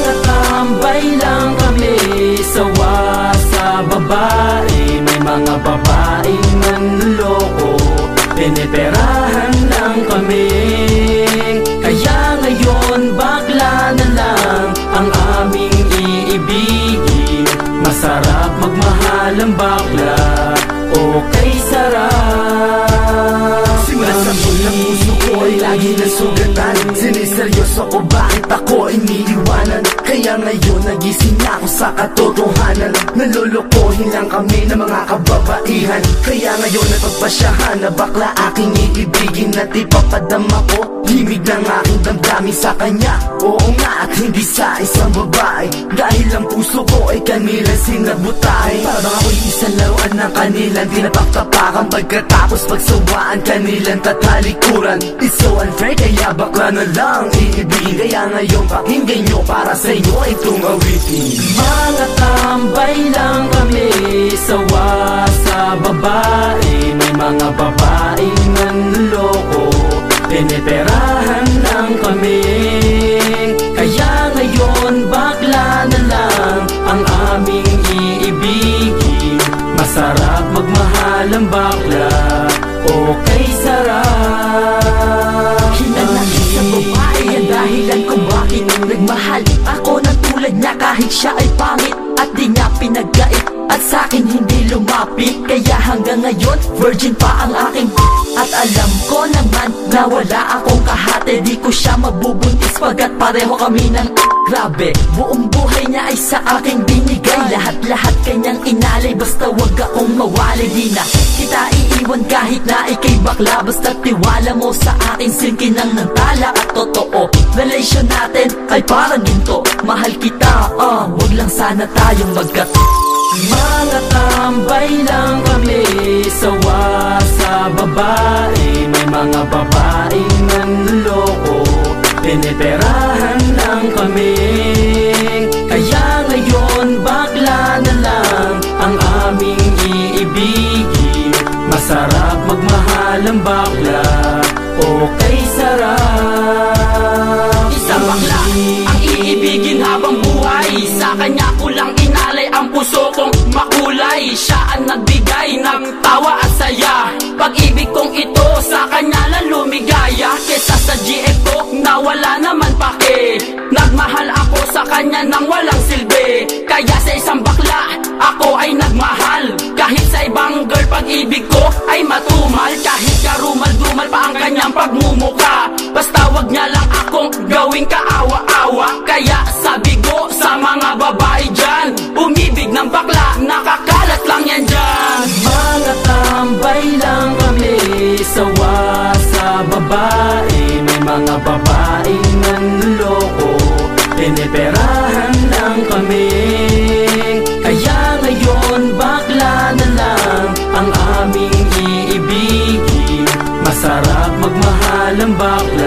tambay lang kami Sawa sa babae May mga babaeng manloko Piniperahan lang kami. Kaya ngayon bakla na lang Ang aming iibigin. Masarap magmahal ang bakla. Okay sarap ay lagi nasugatan Siniseryoso ko bakit ako iniiwanan. Kaya ngayon nagising na ako sa katotohanan. Nalolokohin lang kami ng mga kababaihan. Kaya ngayon napagpasyahan na bakla aking iibigin At ipapadama ko Himig ng aking damdamin sa kanya. Oo nga at hindi sa isang babae. Dahil ang puso ko ay kanilang sinabutay. Parang ako'y isang laruan ng kanilang tinapaktapakan. Pagkatapos pagsawaan kanilang tatalikuran It's so unfair kaya bakla na lang iibigin Kaya ngayon pakinggan nyo para sa inyo itong awitin Mga tambay lang kami Sawa sa babae. May mga babaeng manloko Piniperahan lang kami. Kaya ngayon bakla na lang Ang aming iibigin. Masarap magmahal ang bakla Okay Kahit siya ay pangit At di niya pinagkait At sa'kin hindi lumapit Kaya hanggang ngayon Virgin pa ang aking At alam ko naman Na wala akong kahate. Di ko siya mabubuntis Pagkat pareho kami ng Grabe, buong buhay niya ay sa aking binigay. Lahat-lahat kanyang inalay Basta wag akong mawali Di na kita iiwan kahit na ikay bakla. Basta tiwala mo sa akin Sinkinang ng tala at totoo Relation natin ay parang ginto. Mahal kita, ah, wag lang sana tayong magkat Mga tambay lang kami Sawa sa babae May mga babaeng nanloko. Piniperahan lang kami magmahal ang bakla Okay sarap. Isang bakla ang iibigin habang buhay. Sa kanya ko lang inalay ang puso kong makulay. Siya ang nagbigay ng tawa at saya. Pag-ibig kong ito sa kanya lang lumigaya. Kesa sa GF ko na wala naman pake. Nagmahal ako sa kanya nang walang silbi. Kaya sa isang bakla ako ay nagmahal. Kahit sa ibang girl pag-ibig gawing kaawa-awa. Kaya sabi ko sa mga babae dyan Umibig ng bakla, nakakalat lang yan dyan. Mga tambay lang kami Sawa sa babae. May mga babaeng nanloko Piniperahan lang kami. Kaya ngayon bakla na lang Ang aming iibigin. Masarap magmahal ang bakla